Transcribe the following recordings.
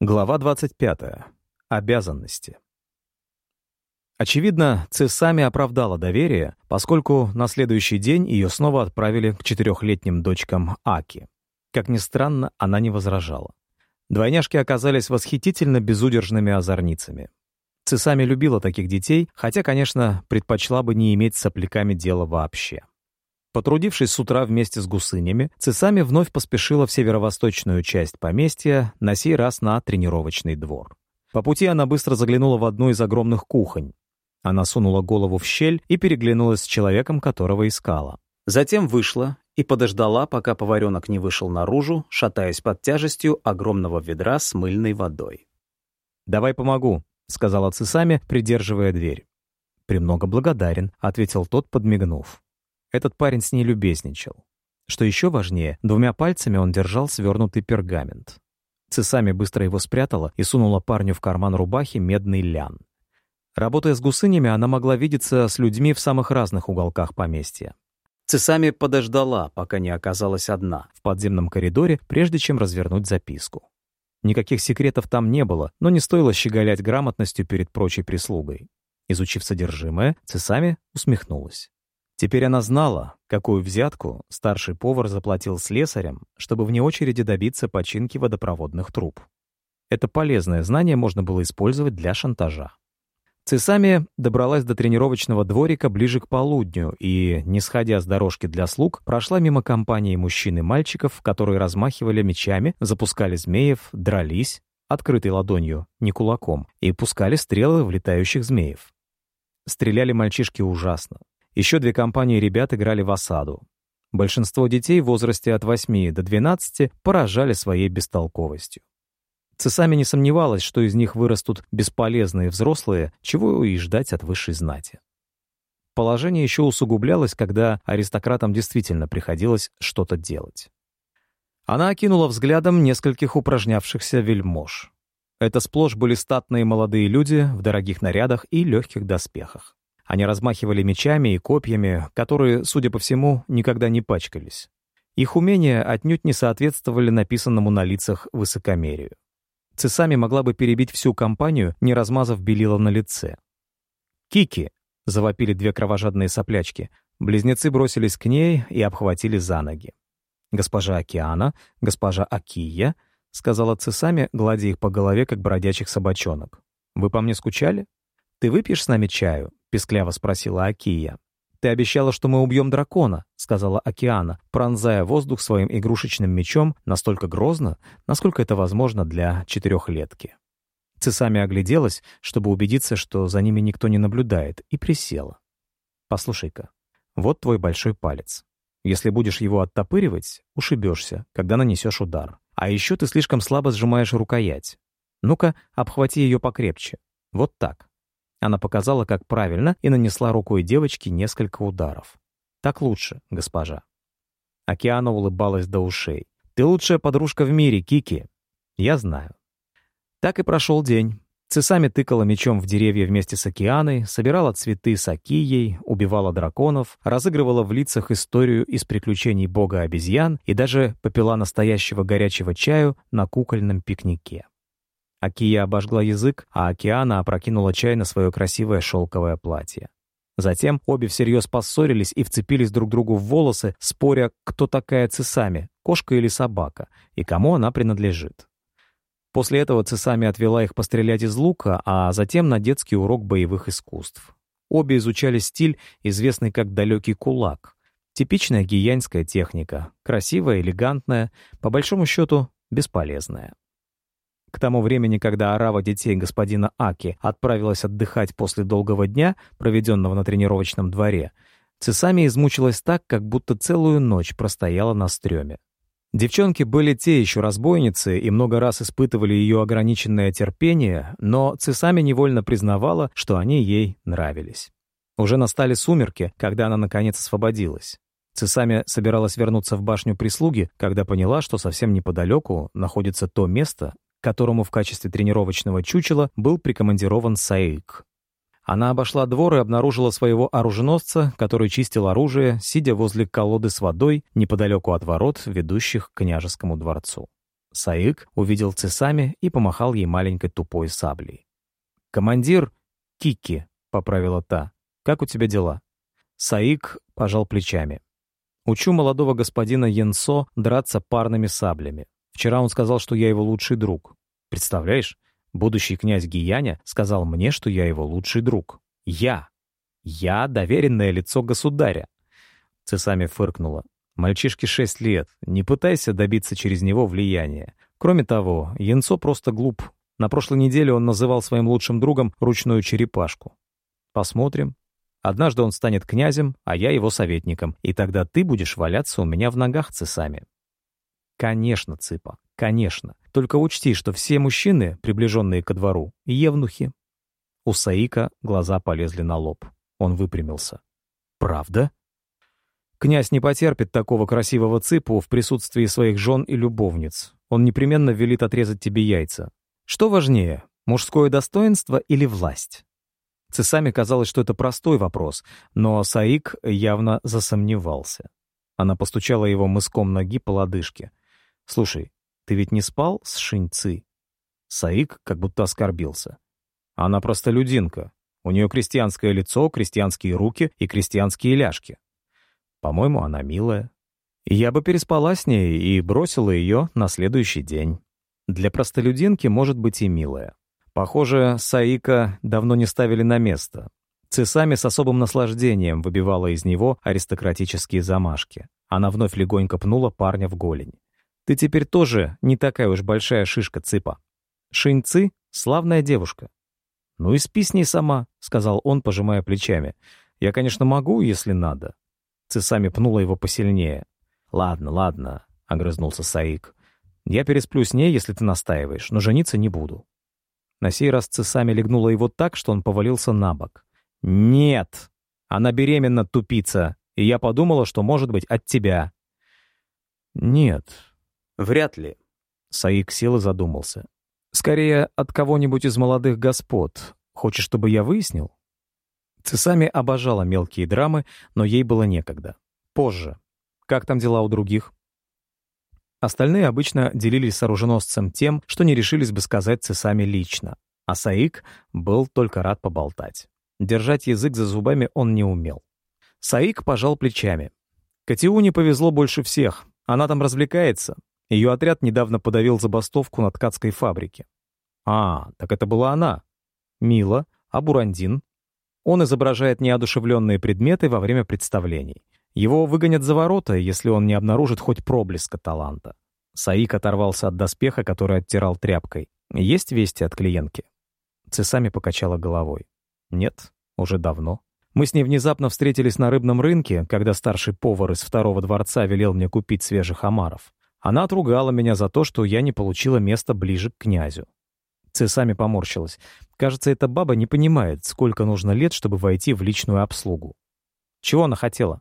Глава 25. Обязанности. Очевидно, Цесами оправдала доверие, поскольку на следующий день ее снова отправили к четырехлетним дочкам Аки. Как ни странно, она не возражала. Двойняшки оказались восхитительно безудержными озорницами. Цесами любила таких детей, хотя, конечно, предпочла бы не иметь с сопляками дела вообще. Потрудившись с утра вместе с гусынями, Цесами вновь поспешила в северо-восточную часть поместья, на сей раз на тренировочный двор. По пути она быстро заглянула в одну из огромных кухонь. Она сунула голову в щель и переглянулась с человеком, которого искала. Затем вышла и подождала, пока поваренок не вышел наружу, шатаясь под тяжестью огромного ведра с мыльной водой. «Давай помогу», — сказала Цесами, придерживая дверь. «Премного благодарен», — ответил тот, подмигнув. Этот парень с ней любезничал. Что еще важнее, двумя пальцами он держал свернутый пергамент. Цесами быстро его спрятала и сунула парню в карман рубахи медный лян. Работая с гусынями, она могла видеться с людьми в самых разных уголках поместья. Цесами подождала, пока не оказалась одна, в подземном коридоре, прежде чем развернуть записку. Никаких секретов там не было, но не стоило щеголять грамотностью перед прочей прислугой. Изучив содержимое, Цесами усмехнулась. Теперь она знала, какую взятку старший повар заплатил слесарям, чтобы вне очереди добиться починки водопроводных труб. Это полезное знание можно было использовать для шантажа. Цесами добралась до тренировочного дворика ближе к полудню и, не сходя с дорожки для слуг, прошла мимо компании мужчин и мальчиков, которые размахивали мечами, запускали змеев, дрались, открытой ладонью, не кулаком, и пускали стрелы в летающих змеев. Стреляли мальчишки ужасно. Еще две компании ребят играли в осаду. Большинство детей в возрасте от 8 до 12 поражали своей бестолковостью. Цесами не сомневалась, что из них вырастут бесполезные взрослые, чего и ждать от высшей знати. Положение еще усугублялось, когда аристократам действительно приходилось что-то делать. Она окинула взглядом нескольких упражнявшихся вельмож. Это сплошь были статные молодые люди в дорогих нарядах и легких доспехах. Они размахивали мечами и копьями, которые, судя по всему, никогда не пачкались. Их умения отнюдь не соответствовали написанному на лицах высокомерию. Цесами могла бы перебить всю компанию, не размазав белила на лице. «Кики!» — завопили две кровожадные соплячки. Близнецы бросились к ней и обхватили за ноги. «Госпожа Океана, госпожа Акия», — сказала Цесами, гладя их по голове, как бродячих собачонок. «Вы по мне скучали? Ты выпьешь с нами чаю? — пескляво спросила Акия. «Ты обещала, что мы убьем дракона», — сказала Океана, пронзая воздух своим игрушечным мечом настолько грозно, насколько это возможно для четырехлетки. Цесами огляделась, чтобы убедиться, что за ними никто не наблюдает, и присела. «Послушай-ка, вот твой большой палец. Если будешь его оттопыривать, ушибешься, когда нанесешь удар. А еще ты слишком слабо сжимаешь рукоять. Ну-ка, обхвати ее покрепче. Вот так. Она показала, как правильно, и нанесла рукой девочки несколько ударов. «Так лучше, госпожа». Океана улыбалась до ушей. «Ты лучшая подружка в мире, Кики». «Я знаю». Так и прошел день. Цесами тыкала мечом в деревья вместе с Океаной, собирала цветы с Акией, убивала драконов, разыгрывала в лицах историю из приключений бога обезьян и даже попила настоящего горячего чаю на кукольном пикнике. Акия обожгла язык, а Океана опрокинула чай на свое красивое шелковое платье. Затем обе всерьез поссорились и вцепились друг другу в волосы, споря, кто такая Цесами, кошка или собака, и кому она принадлежит. После этого Цесами отвела их пострелять из лука, а затем на детский урок боевых искусств. Обе изучали стиль, известный как «далекий кулак». Типичная гиянская техника, красивая, элегантная, по большому счету бесполезная. К тому времени, когда орава детей господина Аки отправилась отдыхать после долгого дня, проведенного на тренировочном дворе, Цесами измучилась так, как будто целую ночь простояла на стреме. Девчонки были те еще разбойницы и много раз испытывали ее ограниченное терпение, но Цесами невольно признавала, что они ей нравились. Уже настали сумерки, когда она наконец освободилась. Цесами собиралась вернуться в башню прислуги, когда поняла, что совсем неподалеку находится то место, которому в качестве тренировочного чучела был прикомандирован Саик. Она обошла двор и обнаружила своего оруженосца, который чистил оружие, сидя возле колоды с водой неподалеку от ворот, ведущих к княжескому дворцу. Саик увидел Цесами и помахал ей маленькой тупой саблей. «Командир Кики», — поправила та, — «как у тебя дела?» Саик пожал плечами. «Учу молодого господина Янсо драться парными саблями. Вчера он сказал, что я его лучший друг. Представляешь, будущий князь Гияня сказал мне, что я его лучший друг. Я. Я — доверенное лицо государя. Цесами фыркнула. Мальчишке шесть лет. Не пытайся добиться через него влияния. Кроме того, Янцо просто глуп. На прошлой неделе он называл своим лучшим другом ручную черепашку. Посмотрим. Однажды он станет князем, а я его советником, и тогда ты будешь валяться у меня в ногах, Цесами. Конечно, Цыпа, конечно. Только учти, что все мужчины, приближенные ко двору, евнухи. У Саика глаза полезли на лоб. Он выпрямился. «Правда?» Князь не потерпит такого красивого цыпу в присутствии своих жен и любовниц. Он непременно велит отрезать тебе яйца. Что важнее, мужское достоинство или власть? Цесами казалось, что это простой вопрос, но Саик явно засомневался. Она постучала его мыском ноги по лодыжке. «Слушай, ты ведь не спал с Шиньцы?» Саик как будто оскорбился. «Она простолюдинка. У нее крестьянское лицо, крестьянские руки и крестьянские ляжки. По-моему, она милая. Я бы переспала с ней и бросила ее на следующий день. Для простолюдинки может быть и милая. Похоже, Саика давно не ставили на место. Цесами с особым наслаждением выбивала из него аристократические замашки. Она вновь легонько пнула парня в голень. «Ты теперь тоже не такая уж большая шишка, Цыпа. Шиньцы — славная девушка». «Ну и спи с ней сама», — сказал он, пожимая плечами. «Я, конечно, могу, если надо. Цесами пнула его посильнее. «Ладно, ладно», — огрызнулся Саик. «Я пересплю с ней, если ты настаиваешь, но жениться не буду». На сей раз Цесами легнула его так, что он повалился на бок. «Нет! Она беременна, тупица, и я подумала, что, может быть, от тебя». «Нет, вряд ли», — Саик сел и задумался. «Скорее, от кого-нибудь из молодых господ. Хочешь, чтобы я выяснил?» Цесами обожала мелкие драмы, но ей было некогда. Позже. Как там дела у других? Остальные обычно делились с оруженосцем тем, что не решились бы сказать Цесами лично. А Саик был только рад поболтать. Держать язык за зубами он не умел. Саик пожал плечами. Катиуне повезло больше всех. Она там развлекается. Ее отряд недавно подавил забастовку на ткацкой фабрике. А, так это была она. Мила, а Бурандин? Он изображает неодушевленные предметы во время представлений. Его выгонят за ворота, если он не обнаружит хоть проблеска таланта. Саик оторвался от доспеха, который оттирал тряпкой. «Есть вести от клиентки?» Цесами покачала головой. «Нет, уже давно. Мы с ней внезапно встретились на рыбном рынке, когда старший повар из второго дворца велел мне купить свежих омаров. Она отругала меня за то, что я не получила место ближе к князю. Цесами поморщилась. Кажется, эта баба не понимает, сколько нужно лет, чтобы войти в личную обслугу. Чего она хотела?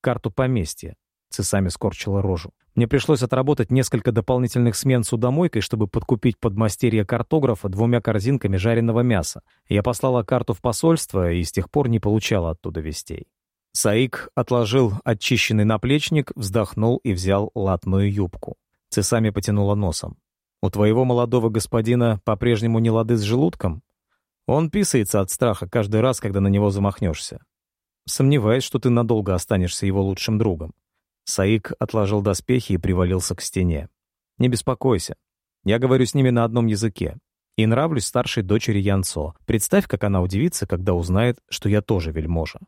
Карту поместья. Цесами скорчила рожу. Мне пришлось отработать несколько дополнительных смен судомойкой, чтобы подкупить подмастерье картографа двумя корзинками жареного мяса. Я послала карту в посольство и с тех пор не получала оттуда вестей. Саик отложил очищенный наплечник, вздохнул и взял латную юбку. Цесами потянула носом. У твоего молодого господина по-прежнему не лады с желудком? Он писается от страха каждый раз, когда на него замахнешься. Сомневаюсь, что ты надолго останешься его лучшим другом. Саик отложил доспехи и привалился к стене. Не беспокойся. Я говорю с ними на одном языке. И нравлюсь старшей дочери Янцо. Представь, как она удивится, когда узнает, что я тоже вельможа.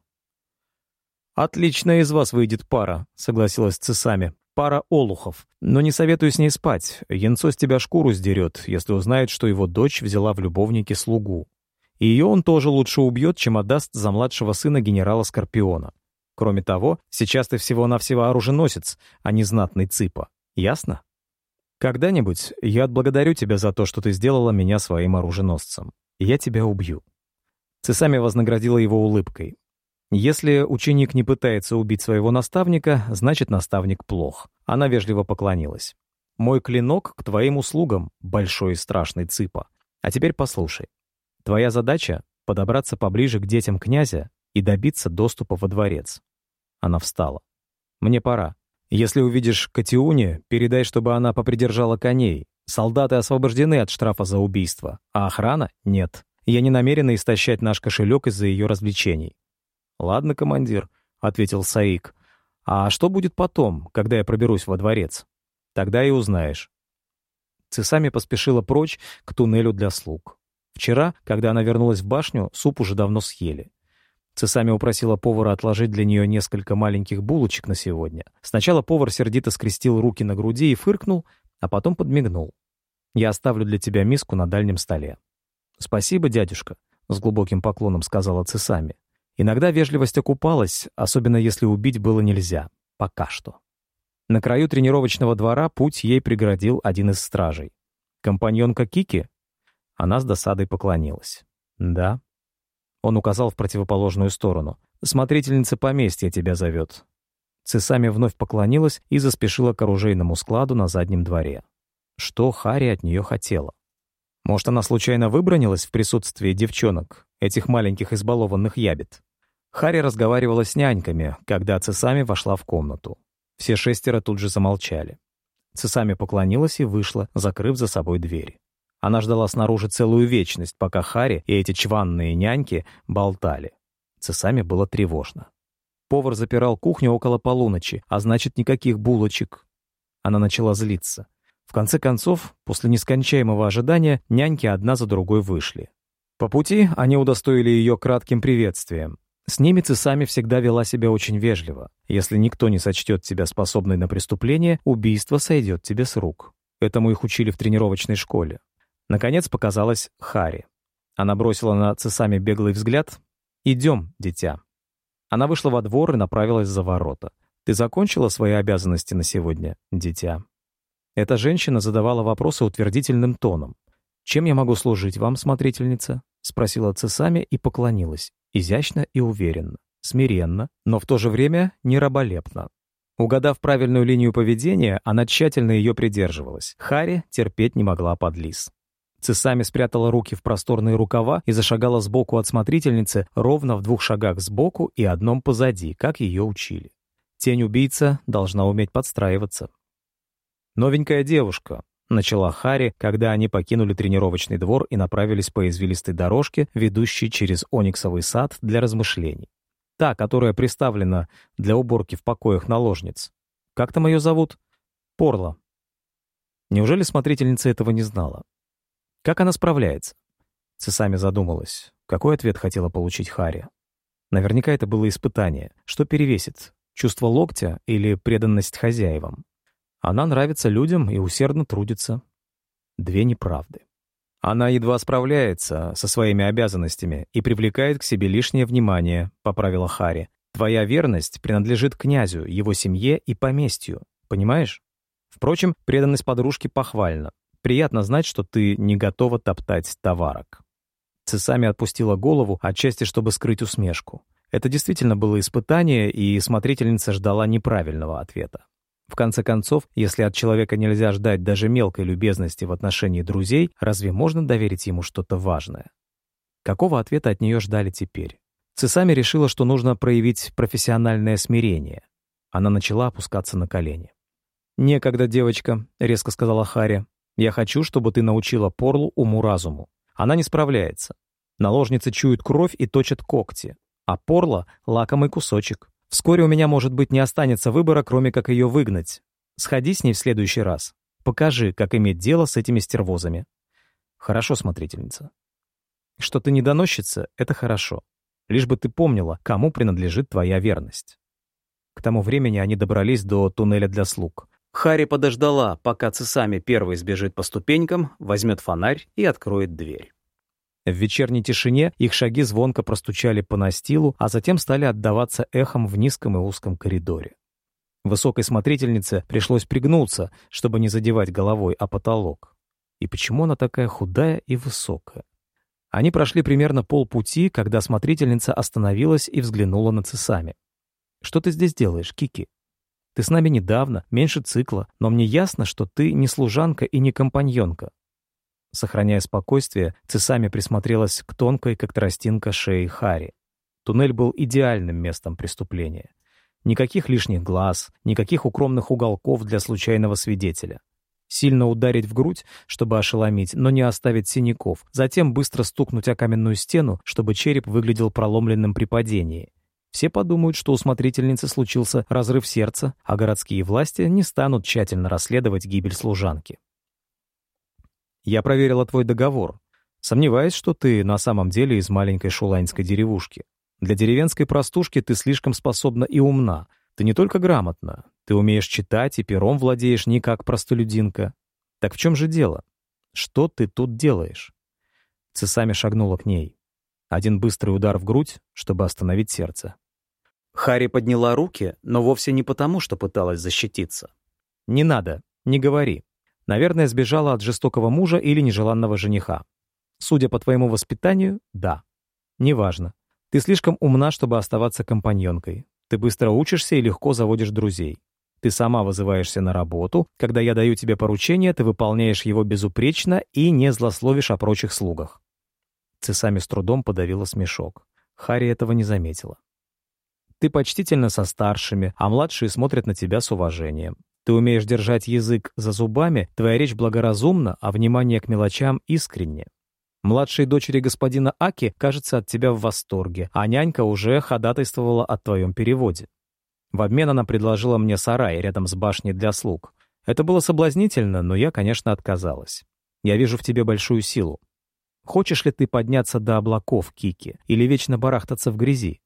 «Отличная из вас выйдет пара», — согласилась Цесами пара олухов. Но не советую с ней спать. Янцо с тебя шкуру сдерет, если узнает, что его дочь взяла в любовнике слугу. И ее он тоже лучше убьет, чем отдаст за младшего сына генерала Скорпиона. Кроме того, сейчас ты всего-навсего оруженосец, а не знатный цыпа. Ясно? Когда-нибудь я отблагодарю тебя за то, что ты сделала меня своим оруженосцем. я тебя убью. Цесами вознаградила его улыбкой. Если ученик не пытается убить своего наставника, значит, наставник плох. Она вежливо поклонилась. «Мой клинок к твоим услугам, большой и страшный цыпа. А теперь послушай. Твоя задача — подобраться поближе к детям князя и добиться доступа во дворец». Она встала. «Мне пора. Если увидишь Катиуне, передай, чтобы она попридержала коней. Солдаты освобождены от штрафа за убийство, а охрана — нет. Я не намерена истощать наш кошелек из-за ее развлечений». «Ладно, командир», — ответил Саик. «А что будет потом, когда я проберусь во дворец? Тогда и узнаешь». Цесами поспешила прочь к туннелю для слуг. Вчера, когда она вернулась в башню, суп уже давно съели. Цесами упросила повара отложить для нее несколько маленьких булочек на сегодня. Сначала повар сердито скрестил руки на груди и фыркнул, а потом подмигнул. «Я оставлю для тебя миску на дальнем столе». «Спасибо, дядюшка», — с глубоким поклоном сказала Цесами. Иногда вежливость окупалась, особенно если убить было нельзя. Пока что. На краю тренировочного двора путь ей преградил один из стражей. «Компаньонка Кики?» Она с досадой поклонилась. «Да». Он указал в противоположную сторону. «Смотрительница поместья тебя зовет». Цесами вновь поклонилась и заспешила к оружейному складу на заднем дворе. Что Хари от нее хотела? Может, она случайно выбронилась в присутствии девчонок, этих маленьких избалованных ябед? Хари разговаривала с няньками, когда Цесами вошла в комнату. Все шестеро тут же замолчали. Цесами поклонилась и вышла, закрыв за собой дверь. Она ждала снаружи целую вечность, пока Хари и эти чванные няньки болтали. Цесами было тревожно. Повар запирал кухню около полуночи, а значит, никаких булочек. Она начала злиться. В конце концов, после нескончаемого ожидания, няньки одна за другой вышли. По пути они удостоили ее кратким приветствием. С ними Цесами всегда вела себя очень вежливо. Если никто не сочтет тебя способной на преступление, убийство сойдет тебе с рук. Этому их учили в тренировочной школе. Наконец показалась Хари. Она бросила на Цесами беглый взгляд. «Идем, дитя». Она вышла во двор и направилась за ворота. «Ты закончила свои обязанности на сегодня, дитя?» Эта женщина задавала вопросы утвердительным тоном. «Чем я могу служить вам, смотрительница?» — спросила Цесами и поклонилась, изящно и уверенно, смиренно, но в то же время не раболепно. Угадав правильную линию поведения, она тщательно ее придерживалась. Хари терпеть не могла подлиз. Цесами спрятала руки в просторные рукава и зашагала сбоку от смотрительницы ровно в двух шагах сбоку и одном позади, как ее учили. Тень-убийца должна уметь подстраиваться. «Новенькая девушка», — начала Хари, когда они покинули тренировочный двор и направились по извилистой дорожке, ведущей через ониксовый сад для размышлений. Та, которая приставлена для уборки в покоях наложниц. Как там ее зовут? Порла. Неужели смотрительница этого не знала? Как она справляется? Цесами задумалась. Какой ответ хотела получить Харри? Наверняка это было испытание. Что перевесит? Чувство локтя или преданность хозяевам? Она нравится людям и усердно трудится. Две неправды. Она едва справляется со своими обязанностями и привлекает к себе лишнее внимание, поправила Хари. Твоя верность принадлежит князю, его семье и поместью. Понимаешь? Впрочем, преданность подружки похвальна. Приятно знать, что ты не готова топтать товарок». Цесами отпустила голову, отчасти чтобы скрыть усмешку. Это действительно было испытание, и смотрительница ждала неправильного ответа. В конце концов, если от человека нельзя ждать даже мелкой любезности в отношении друзей, разве можно доверить ему что-то важное? Какого ответа от нее ждали теперь? Цесами решила, что нужно проявить профессиональное смирение. Она начала опускаться на колени. «Некогда, девочка», — резко сказала Харри. Я хочу, чтобы ты научила Порлу уму-разуму. Она не справляется. Наложницы чуют кровь и точат когти, а Порла — лакомый кусочек. Вскоре у меня, может быть, не останется выбора, кроме как ее выгнать. Сходи с ней в следующий раз. Покажи, как иметь дело с этими стервозами. Хорошо, смотрительница. Что ты не доносчица — это хорошо. Лишь бы ты помнила, кому принадлежит твоя верность. К тому времени они добрались до туннеля для слуг. Хари подождала, пока Цесами первый сбежит по ступенькам, возьмет фонарь и откроет дверь. В вечерней тишине их шаги звонко простучали по настилу, а затем стали отдаваться эхом в низком и узком коридоре. Высокой смотрительнице пришлось пригнуться, чтобы не задевать головой о потолок. И почему она такая худая и высокая? Они прошли примерно полпути, когда смотрительница остановилась и взглянула на Цесами. «Что ты здесь делаешь, Кики?» Ты с нами недавно, меньше цикла, но мне ясно, что ты не служанка и не компаньонка». Сохраняя спокойствие, Цесами присмотрелась к тонкой, как тростинка, шеи Хари. Туннель был идеальным местом преступления. Никаких лишних глаз, никаких укромных уголков для случайного свидетеля. Сильно ударить в грудь, чтобы ошеломить, но не оставить синяков. Затем быстро стукнуть о каменную стену, чтобы череп выглядел проломленным при падении. Все подумают, что у смотрительницы случился разрыв сердца, а городские власти не станут тщательно расследовать гибель служанки. Я проверила твой договор. Сомневаюсь, что ты на самом деле из маленькой шуланской деревушки. Для деревенской простушки ты слишком способна и умна. Ты не только грамотна, ты умеешь читать и пером владеешь не как простолюдинка. Так в чем же дело? Что ты тут делаешь?» Цесами шагнула к ней. Один быстрый удар в грудь, чтобы остановить сердце. Хари подняла руки, но вовсе не потому, что пыталась защититься. «Не надо, не говори. Наверное, сбежала от жестокого мужа или нежеланного жениха. Судя по твоему воспитанию, да. Неважно. Ты слишком умна, чтобы оставаться компаньонкой. Ты быстро учишься и легко заводишь друзей. Ты сама вызываешься на работу. Когда я даю тебе поручение, ты выполняешь его безупречно и не злословишь о прочих слугах». Цесами с трудом подавила смешок. Харри этого не заметила. «Ты почтительно со старшими, а младшие смотрят на тебя с уважением. Ты умеешь держать язык за зубами, твоя речь благоразумна, а внимание к мелочам искренне. Младшей дочери господина Аки, кажется, от тебя в восторге, а нянька уже ходатайствовала о твоем переводе. В обмен она предложила мне сарай рядом с башней для слуг. Это было соблазнительно, но я, конечно, отказалась. Я вижу в тебе большую силу. Хочешь ли ты подняться до облаков, Кики, или вечно барахтаться в грязи?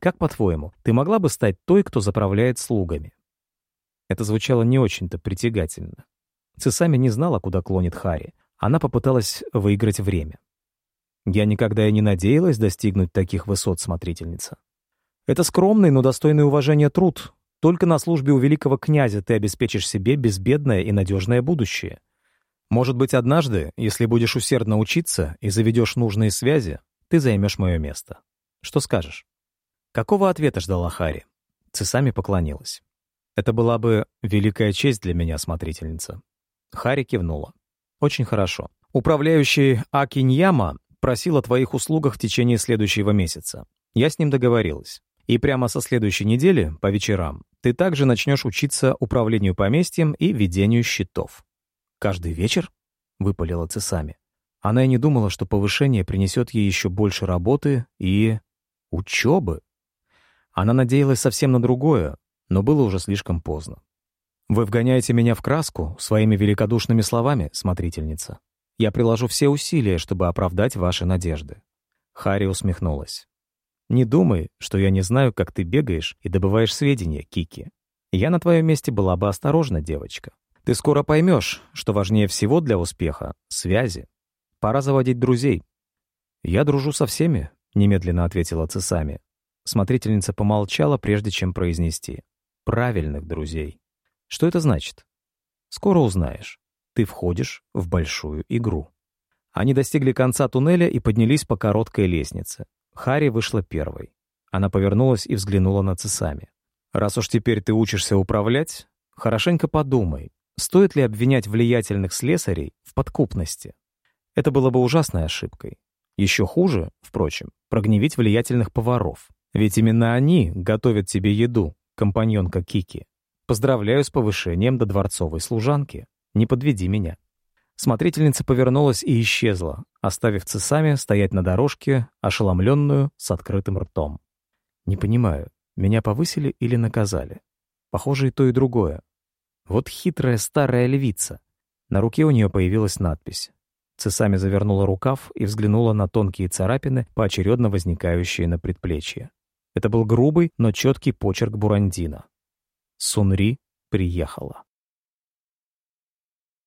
Как по-твоему, ты могла бы стать той, кто заправляет слугами?» Это звучало не очень-то притягательно. Цесами не знала, куда клонит Хари. Она попыталась выиграть время. Я никогда и не надеялась достигнуть таких высот, смотрительница. Это скромный, но достойный уважения труд. Только на службе у великого князя ты обеспечишь себе безбедное и надежное будущее. Может быть, однажды, если будешь усердно учиться и заведешь нужные связи, ты займешь мое место. Что скажешь? Какого ответа ждала Хари? Цесами поклонилась. Это была бы великая честь для меня, смотрительница. Хари кивнула. Очень хорошо. Управляющий Акиньяма просил о твоих услугах в течение следующего месяца. Я с ним договорилась. И прямо со следующей недели, по вечерам, ты также начнешь учиться управлению поместьем и ведению счетов. «Каждый вечер?» — выпалила Цесами. Она и не думала, что повышение принесет ей еще больше работы и... учебы. Она надеялась совсем на другое, но было уже слишком поздно. «Вы вгоняете меня в краску своими великодушными словами, смотрительница. Я приложу все усилия, чтобы оправдать ваши надежды». Харри усмехнулась. Не думай, что я не знаю, как ты бегаешь и добываешь сведения, Кики. Я на твоем месте была бы осторожна, девочка. Ты скоро поймешь, что важнее всего для успеха — связи. Пора заводить друзей. Я дружу со всеми, — немедленно ответила Цесами. Смотрительница помолчала, прежде чем произнести. Правильных друзей. Что это значит? Скоро узнаешь. Ты входишь в большую игру. Они достигли конца туннеля и поднялись по короткой лестнице. Хари вышла первой. Она повернулась и взглянула на Цесами. «Раз уж теперь ты учишься управлять, хорошенько подумай, стоит ли обвинять влиятельных слесарей в подкупности. Это было бы ужасной ошибкой. Еще хуже, впрочем, прогневить влиятельных поваров. Ведь именно они готовят тебе еду, компаньонка Кики. Поздравляю с повышением до дворцовой служанки. Не подведи меня». Смотрительница повернулась и исчезла, оставив цесами стоять на дорожке, ошеломленную, с открытым ртом. «Не понимаю, меня повысили или наказали? Похоже, и то, и другое. Вот хитрая старая львица». На руке у нее появилась надпись. Цесами завернула рукав и взглянула на тонкие царапины, поочередно возникающие на предплечье. Это был грубый, но четкий почерк Бурандина. Сунри приехала.